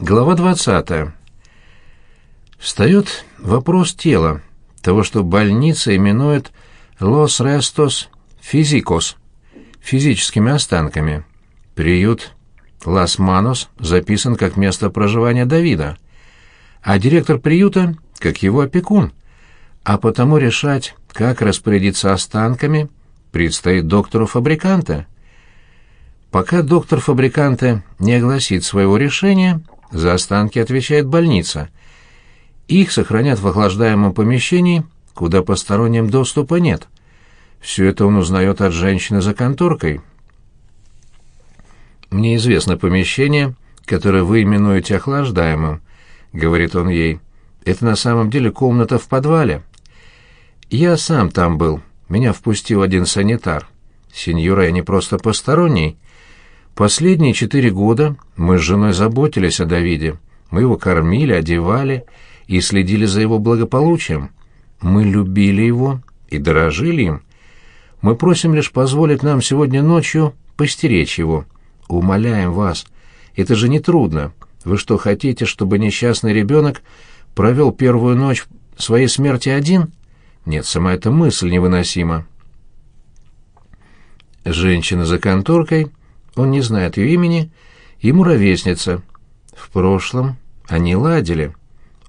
Глава 20. Встает вопрос тела, того, что больница именует «Лос Рестос Физикос» — физическими останками. Приют «Лас Манос» записан как место проживания Давида, а директор приюта — как его опекун, а потому решать, как распорядиться останками, предстоит доктору фабриканта. Пока доктор фабриканта не огласит своего решения — за останки отвечает больница. Их сохранят в охлаждаемом помещении, куда посторонним доступа нет. Все это он узнает от женщины за конторкой. «Мне известно помещение, которое вы именуете охлаждаемым», — говорит он ей. «Это на самом деле комната в подвале. Я сам там был. Меня впустил один санитар. Сеньора, я не просто посторонний. Последние четыре года мы с женой заботились о Давиде. Мы его кормили, одевали и следили за его благополучием. Мы любили его и дорожили им. Мы просим лишь позволить нам сегодня ночью постеречь его. Умоляем вас. Это же не трудно. Вы что, хотите, чтобы несчастный ребенок провел первую ночь своей смерти один? Нет, сама эта мысль невыносима. Женщина за конторкой он не знает ее имени, ему ровесница. В прошлом они ладили.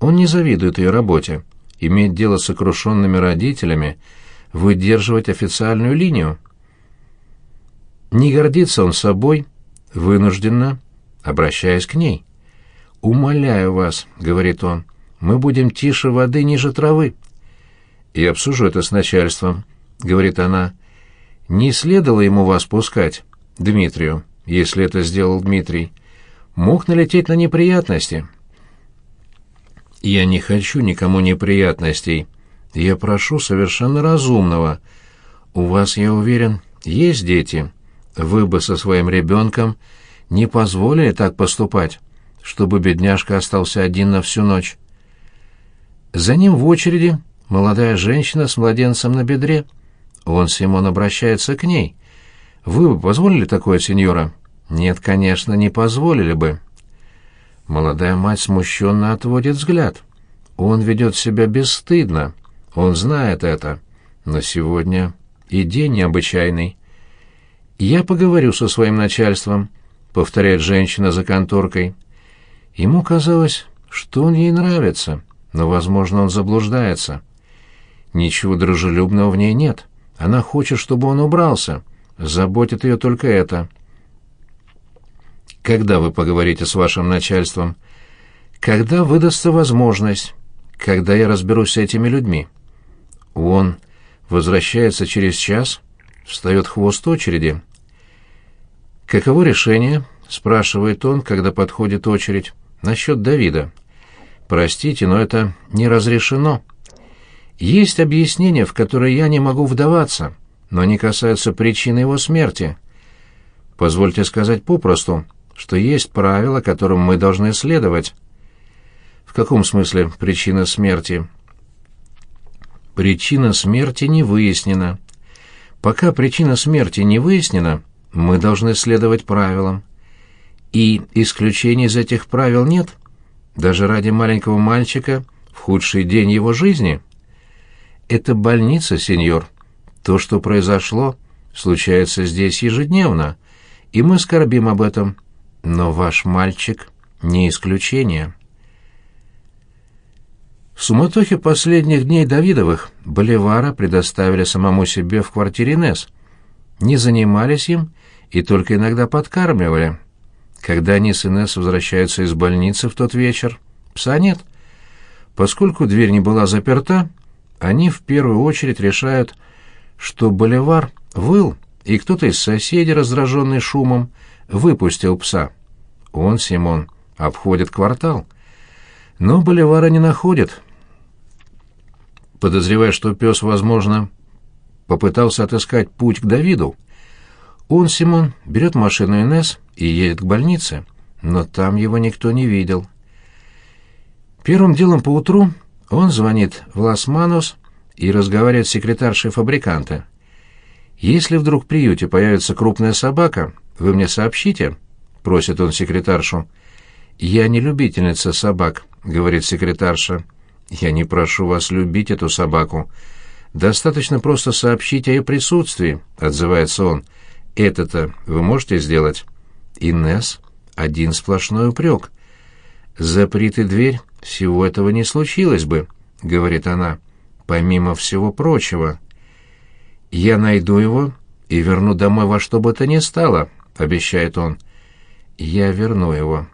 Он не завидует ее работе. Иметь дело с сокрушенными родителями, выдерживать официальную линию. Не гордится он собой, вынужденно, обращаясь к ней. «Умоляю вас», — говорит он, — «мы будем тише воды ниже травы». «Я обсужу это с начальством», — говорит она. «Не следовало ему вас пускать. Дмитрию, если это сделал Дмитрий, мог налететь на неприятности. Я не хочу никому неприятностей. Я прошу совершенно разумного. У вас, я уверен, есть дети. Вы бы со своим ребенком не позволили так поступать, чтобы бедняжка остался один на всю ночь. За ним в очереди молодая женщина с младенцем на бедре. Он, Симон, обращается к ней. Вы бы позволили такое, сеньора? Нет, конечно, не позволили бы. Молодая мать смущенно отводит взгляд. Он ведет себя бесстыдно. Он знает это. Но сегодня и день необычайный. «Я поговорю со своим начальством», — повторяет женщина за конторкой. Ему казалось, что он ей нравится, но, возможно, он заблуждается. Ничего дружелюбного в ней нет. Она хочет, чтобы он убрался — Заботит ее только это. Когда вы поговорите с вашим начальством? Когда выдастся возможность. Когда я разберусь с этими людьми. Он возвращается через час, встает хвост очереди. «Каково решение?» — спрашивает он, когда подходит очередь. «Насчет Давида». «Простите, но это не разрешено. Есть объяснение, в которое я не могу вдаваться» но они касаются причины его смерти. Позвольте сказать попросту, что есть правила, которым мы должны следовать. В каком смысле причина смерти? Причина смерти не выяснена. Пока причина смерти не выяснена, мы должны следовать правилам. И исключений из этих правил нет, даже ради маленького мальчика в худший день его жизни. Это больница, сеньор. То, что произошло, случается здесь ежедневно, и мы скорбим об этом. Но ваш мальчик не исключение. В суматохе последних дней Давидовых Боливара предоставили самому себе в квартире Нес. Не занимались им и только иногда подкармливали. Когда они с Инесс возвращаются из больницы в тот вечер, пса нет. Поскольку дверь не была заперта, они в первую очередь решают, что Боливар выл, и кто-то из соседей, раздраженный шумом, выпустил пса. Он, Симон, обходит квартал. Но Боливара не находит. Подозревая, что пес, возможно, попытался отыскать путь к Давиду, он, Симон, берет машину Инесс и едет к больнице, но там его никто не видел. Первым делом поутру он звонит в Лас-Манос и разговаривает с секретаршей фабриканта. «Если вдруг в приюте появится крупная собака, вы мне сообщите?» — просит он секретаршу. «Я не любительница собак», — говорит секретарша. «Я не прошу вас любить эту собаку. Достаточно просто сообщить о ее присутствии», — отзывается он. «Это-то вы можете сделать?» Инесс один сплошной упрек. «Запри ты дверь, всего этого не случилось бы», — говорит она. «Помимо всего прочего». «Я найду его и верну домой во что бы то ни стало», — обещает он. «Я верну его».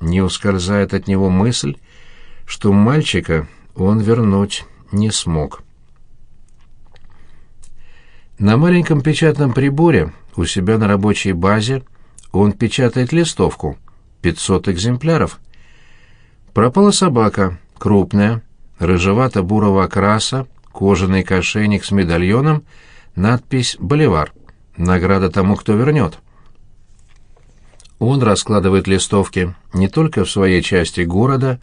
Не ускользает от него мысль, что мальчика он вернуть не смог. На маленьком печатном приборе у себя на рабочей базе он печатает листовку. 500 экземпляров. Пропала собака, крупная, рыжевато-бурого окраса, кожаный кошельник с медальоном, надпись «Боливар». Награда тому, кто вернет. Он раскладывает листовки не только в своей части города,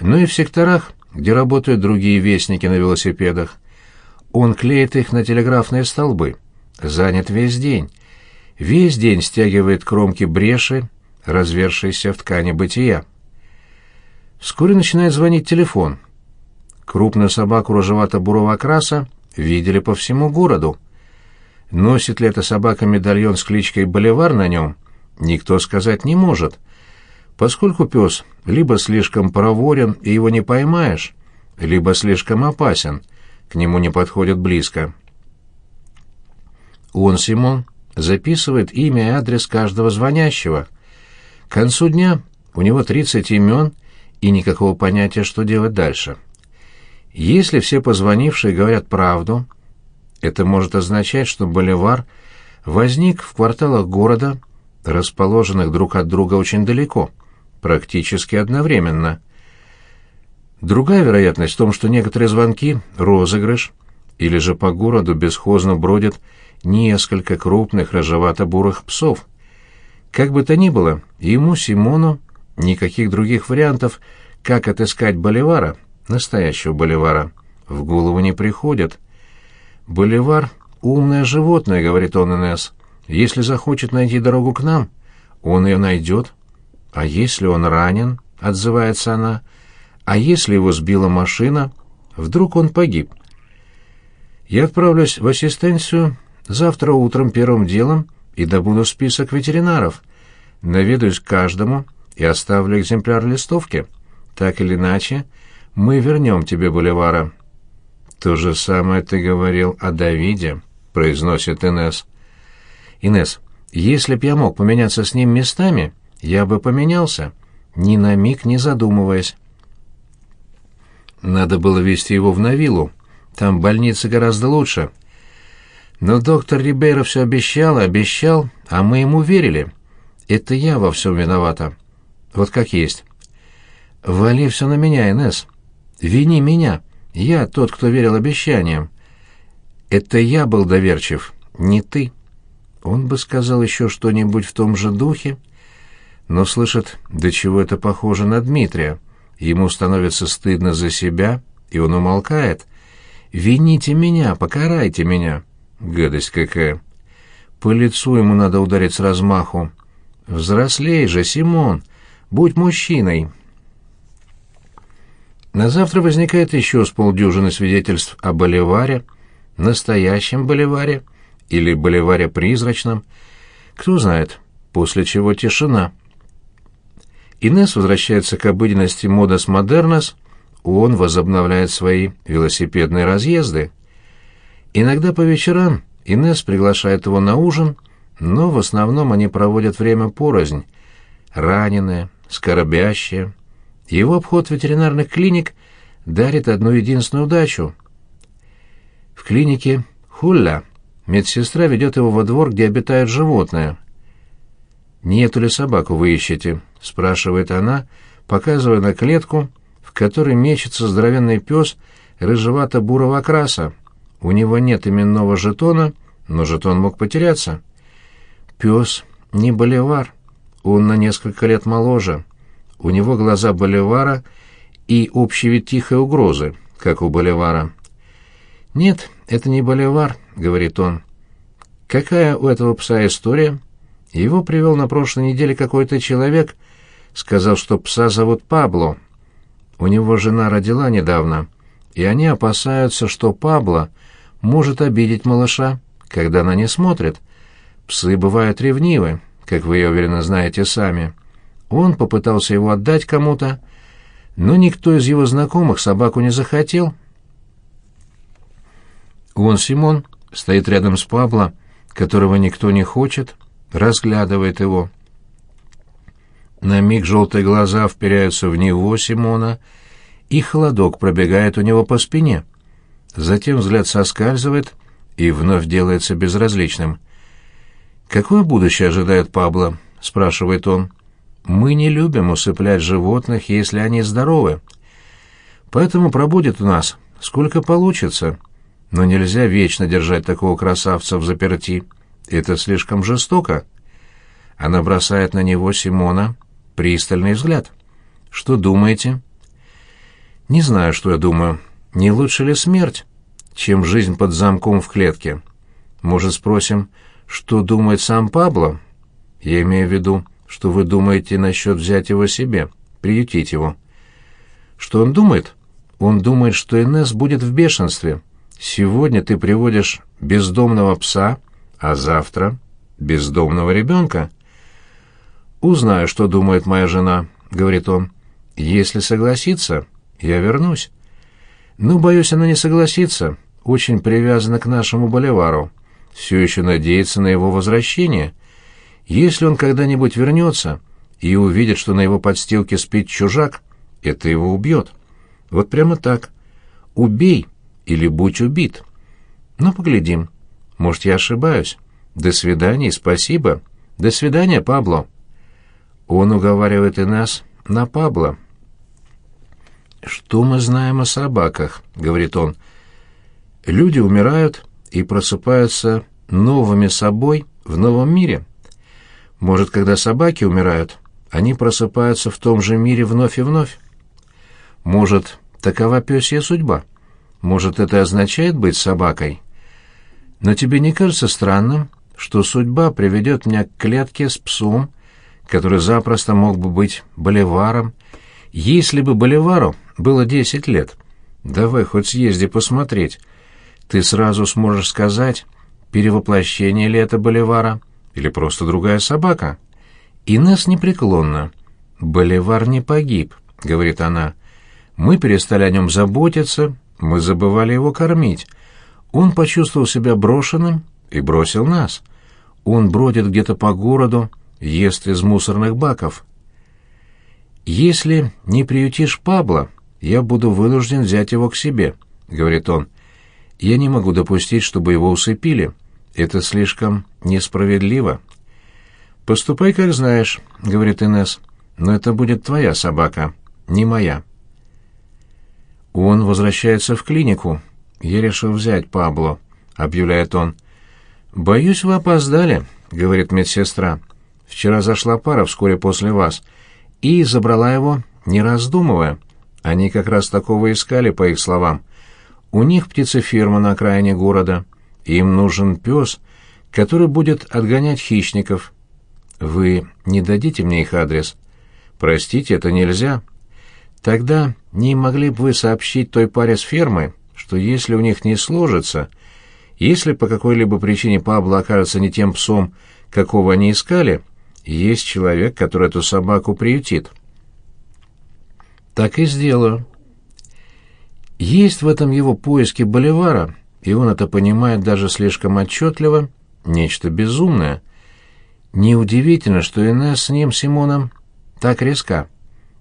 но и в секторах, где работают другие вестники на велосипедах. Он клеит их на телеграфные столбы. Занят весь день. Весь день стягивает кромки бреши, развершейся в ткани бытия. Вскоре начинает звонить телефон. Крупную собаку рыжевато-бурого окраса видели по всему городу. Носит ли эта собака медальон с кличкой «Боливар» на нем, никто сказать не может, поскольку пес либо слишком проворен и его не поймаешь, либо слишком опасен, к нему не подходят близко. Он, Симон, записывает имя и адрес каждого звонящего. К концу дня у него 30 имен и никакого понятия, что делать дальше. Если все позвонившие говорят правду, это может означать, что Боливар возник в кварталах города, расположенных друг от друга очень далеко, практически одновременно. Другая вероятность в том, что некоторые звонки — розыгрыш, или же по городу бесхозно бродят несколько крупных рыжевато-бурых псов. Как бы то ни было, ему, Симону, никаких других вариантов, как отыскать Боливара, настоящего Боливара, в голову не приходят. «Боливар — умное животное», — говорит он Инесс. «Если захочет найти дорогу к нам, он ее найдет. А если он ранен?» — отзывается она. «А если его сбила машина? Вдруг он погиб?» Я отправлюсь в ассистенцию завтра утром первым делом и добуду список ветеринаров. Наведаюсь к каждому и оставлю экземпляр листовки. Так или иначе, мы вернем тебе Боливара». «То же самое ты говорил о Давиде», — произносит Инес. «Инес, если б я мог поменяться с ним местами, я бы поменялся, ни на миг не задумываясь». Надо было везти его в Навилу, там больница гораздо лучше. Но доктор Рибейро все обещал и обещал, а мы ему верили. Это я во всем виновата. Вот как есть. Вали все на меня, Инесс. Вини меня. Я тот, кто верил обещаниям. Это я был доверчив, не ты. Он бы сказал еще что-нибудь в том же духе, но слышит, до чего это похоже на Дмитрия. Ему становится стыдно за себя, и он умолкает. Вините меня, покарайте меня. Гадость какая. По лицу ему надо ударить с размаху. Взрослей же, Симон, будь мужчиной. На завтра возникает еще с полдюжины свидетельств о Боливаре, настоящем Боливаре или Боливаре призрачном. Кто знает, после чего тишина. Инесс возвращается к обыденности модас модернас — он возобновляет свои велосипедные разъезды. Иногда по вечерам Инесс приглашает его на ужин, но в основном они проводят время порознь. Раненые, скоробящие. Его обход ветеринарных клиник дарит одну единственную удачу. В клинике Хулля медсестра ведет его во двор, где обитают животные. «Нету ли собаку вы ищете?» — спрашивает она, показывая на клетку, в которой мечется здоровенный пес рыжевато-бурого окраса. У него нет именного жетона, но жетон мог потеряться. Пес не боливар, он на несколько лет моложе. У него глаза боливара и общий вид тихой угрозы, как у боливара. «Нет, это не боливар», — говорит он. «Какая у этого пса история?» Его привел на прошлой неделе какой-то человек сказал, что пса зовут Пабло. У него жена родила недавно, и они опасаются, что Пабло может обидеть малыша, когда она не смотрит. Псы бывают ревнивы, как вы, я уверенно, знаете сами. Он попытался его отдать кому-то, но никто из его знакомых собаку не захотел. Он, Симон, стоит рядом с Пабло, которого никто не хочет, разглядывает его. На миг желтые глаза вперяются в него, Симона, и холодок пробегает у него по спине. Затем взгляд соскальзывает и вновь делается безразличным. «Какое будущее ожидает Пабло?» — спрашивает он. «Мы не любим усыплять животных, если они здоровы. Поэтому пробудет у нас сколько получится. Но нельзя вечно держать такого красавца в заперти. Это слишком жестоко». Она бросает на него Симона пристальный взгляд. «Что думаете?» «Не знаю, что я думаю. Не лучше ли смерть, чем жизнь под замком в клетке? Может, спросим, что думает сам Пабло? Я имею в виду, что вы думаете насчет взять его себе, приютить его. Что он думает? Он думает, что Инесс будет в бешенстве. Сегодня ты приводишь бездомного пса, а завтра — бездомного ребенка». «Узнаю, что думает моя жена», — говорит он. «Если согласится, я вернусь». «Ну, боюсь, она не согласится. Очень привязана к нашему боливару. Все еще надеется на его возвращение. Если он когда-нибудь вернется и увидит, что на его подстилке спит чужак, это его убьет. Вот прямо так. Убей или будь убит. Ну, поглядим. Может, я ошибаюсь. До свидания спасибо. До свидания, Пабло». Он уговаривает и нас на Пабло. «Что мы знаем о собаках?» — говорит он. «Люди умирают и просыпаются новыми собой в новом мире. Может, когда собаки умирают, они просыпаются в том же мире вновь и вновь? Может, такова пёсья судьба? Может, это означает быть собакой? Но тебе не кажется странным, что судьба приведет меня к клетке с псом, который запросто мог бы быть Боливаром, если бы Боливару было десять лет. Давай хоть съезди посмотреть. Ты сразу сможешь сказать, перевоплощение ли это Боливара или просто другая собака. Инесс непреклонна. «Боливар не погиб», — говорит она. «Мы перестали о нем заботиться, мы забывали его кормить. Он почувствовал себя брошенным и бросил нас. Он бродит где-то по городу, ест из мусорных баков. «Если не приютишь Пабло, я буду вынужден взять его к себе», — говорит он. «Я не могу допустить, чтобы его усыпили. Это слишком несправедливо». «Поступай, как знаешь», — говорит Инес. «Но это будет твоя собака, не моя». Он возвращается в клинику. «Я решил взять Пабло», — объявляет он. «Боюсь, вы опоздали», — говорит медсестра. Вчера зашла пара вскоре после вас и забрала его, не раздумывая. Они как раз такого искали, по их словам. У них птицеферма на окраине города. Им нужен пес, который будет отгонять хищников. Вы не дадите мне их адрес? Простите, это нельзя. Тогда не могли бы вы сообщить той паре с фермы, что если у них не сложится, если по какой-либо причине Пабло окажется не тем псом, какого они искали, есть человек, который эту собаку приютит. Так и сделаю. Есть в этом его поиске Боливара, и он это понимает даже слишком отчетливо, нечто безумное. Неудивительно, что Инесс с ним, Симоном, так резка.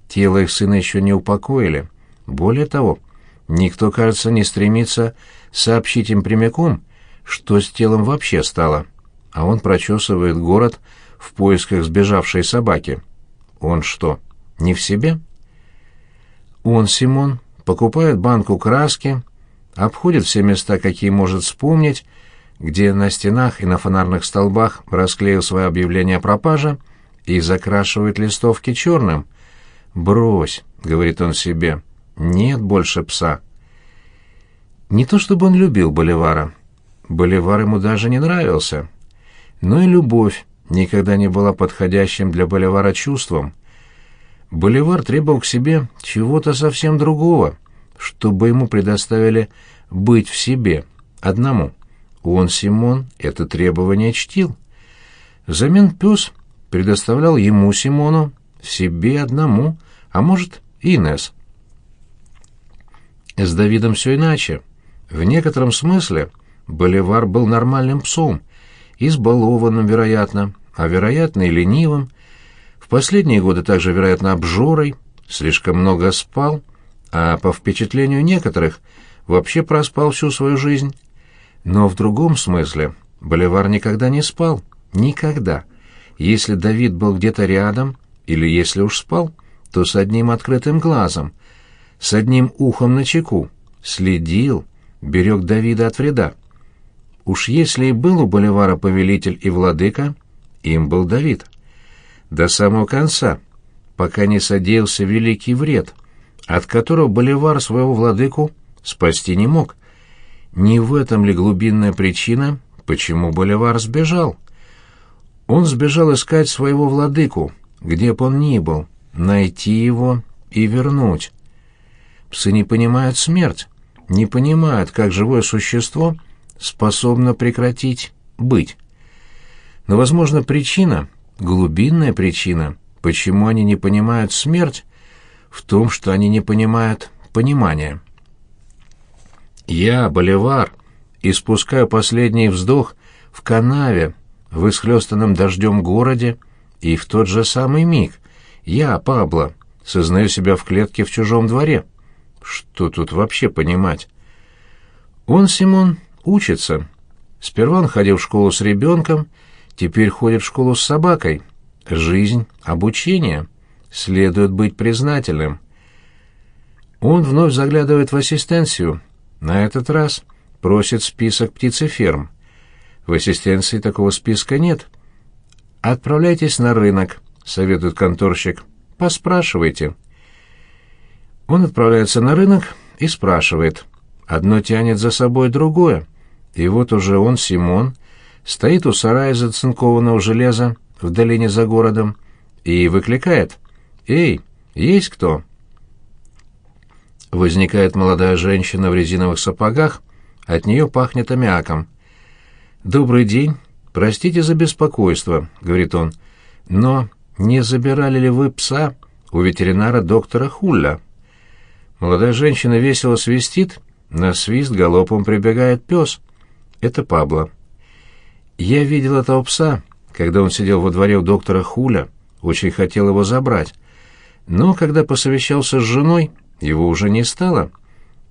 Тело их сына еще не упокоили. Более того, никто, кажется, не стремится сообщить им прямиком, что с телом вообще стало. А он прочесывает город, в поисках сбежавшей собаки. Он что, не в себе? Он, Симон, покупает банку краски, обходит все места, какие может вспомнить, где на стенах и на фонарных столбах расклеил свое объявление о пропаже и закрашивает листовки черным. «Брось», — говорит он себе, — «нет больше пса». Не то чтобы он любил Боливара. Боливар ему даже не нравился. Но и любовь никогда не была подходящим для Боливара чувством. Боливар требовал к себе чего-то совсем другого, чтобы ему предоставили быть в себе, одному. Он, Симон, это требование чтил. Взамен пес предоставлял ему, Симону, себе одному, а может, Инес. С Давидом все иначе. В некотором смысле Боливар был нормальным псом, избалованным, вероятно, а вероятно и ленивым. В последние годы также, вероятно, обжорой, слишком много спал, а по впечатлению некоторых вообще проспал всю свою жизнь. Но в другом смысле Боливар никогда не спал. Никогда. Если Давид был где-то рядом, или если уж спал, то с одним открытым глазом, с одним ухом на чеку, следил, берег Давида от вреда. Уж если и был у Боливара повелитель и владыка, им был Давид. До самого конца, пока не содеялся великий вред, от которого Боливар своего владыку спасти не мог. Не в этом ли глубинная причина, почему Боливар сбежал? Он сбежал искать своего владыку, где бы он ни был, найти его и вернуть. Псы не понимают смерть, не понимают, как живое существо способно прекратить быть. Но, возможно, причина, глубинная причина, почему они не понимают смерть, в том, что они не понимают понимания. Я, Боливар, испускаю последний вздох в канаве, в исхлёстанном дождем городе, и в тот же самый миг я, Пабло, сознаю себя в клетке в чужом дворе. Что тут вообще понимать? Он, Симон, учится. Сперва он ходил в школу с ребенком, теперь ходит в школу с собакой. Жизнь, обучение. Следует быть признательным. Он вновь заглядывает в ассистенцию, на этот раз просит список птицеферм. В ассистенции такого списка нет. «Отправляйтесь на рынок», — советует конторщик. «Поспрашивайте». Он отправляется на рынок и спрашивает. Одно тянет за собой другое. И вот уже он, Симон, стоит у сарая из оцинкованного железа в долине за городом и выкликает. «Эй, есть кто?» Возникает молодая женщина в резиновых сапогах, от нее пахнет аммиаком. «Добрый день. Простите за беспокойство», — говорит он. «Но не забирали ли вы пса у ветеринара доктора Хулля?» Молодая женщина весело свистит, на свист галопом прибегает пес. Это Пабло. Я видел этого пса, когда он сидел во дворе у доктора Хуля, очень хотел его забрать. Но когда посовещался с женой, его уже не стало.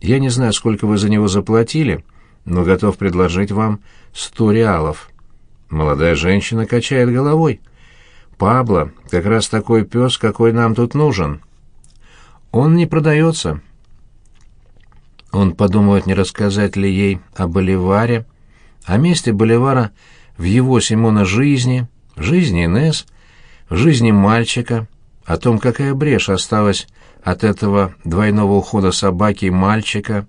Я не знаю, сколько вы за него заплатили, но готов предложить вам сто реалов». Молодая женщина качает головой. «Пабло, как раз такой пес, какой нам тут нужен. Он не продается». Он подумает, не рассказать ли ей о Боливаре, о месте Боливара в его Симона жизни, жизни Инесс, жизни мальчика, о том, какая брешь осталась от этого двойного ухода собаки и мальчика,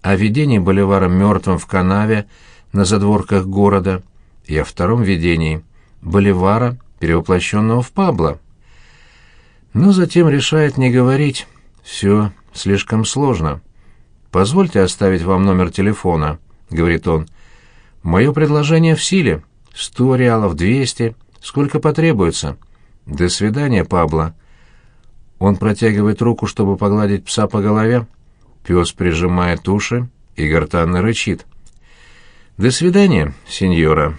о видении Боливара мертвым в канаве на задворках города и о втором видении Боливара, перевоплощенного в Пабло. Но затем решает не говорить. Все слишком сложно. «Позвольте оставить вам номер телефона», — говорит он. «Мое предложение в силе. Сто реалов, двести. Сколько потребуется. До свидания, Пабло. Он протягивает руку, чтобы погладить пса по голове. Пес прижимает уши и гортанно рычит. «До свидания, сеньора».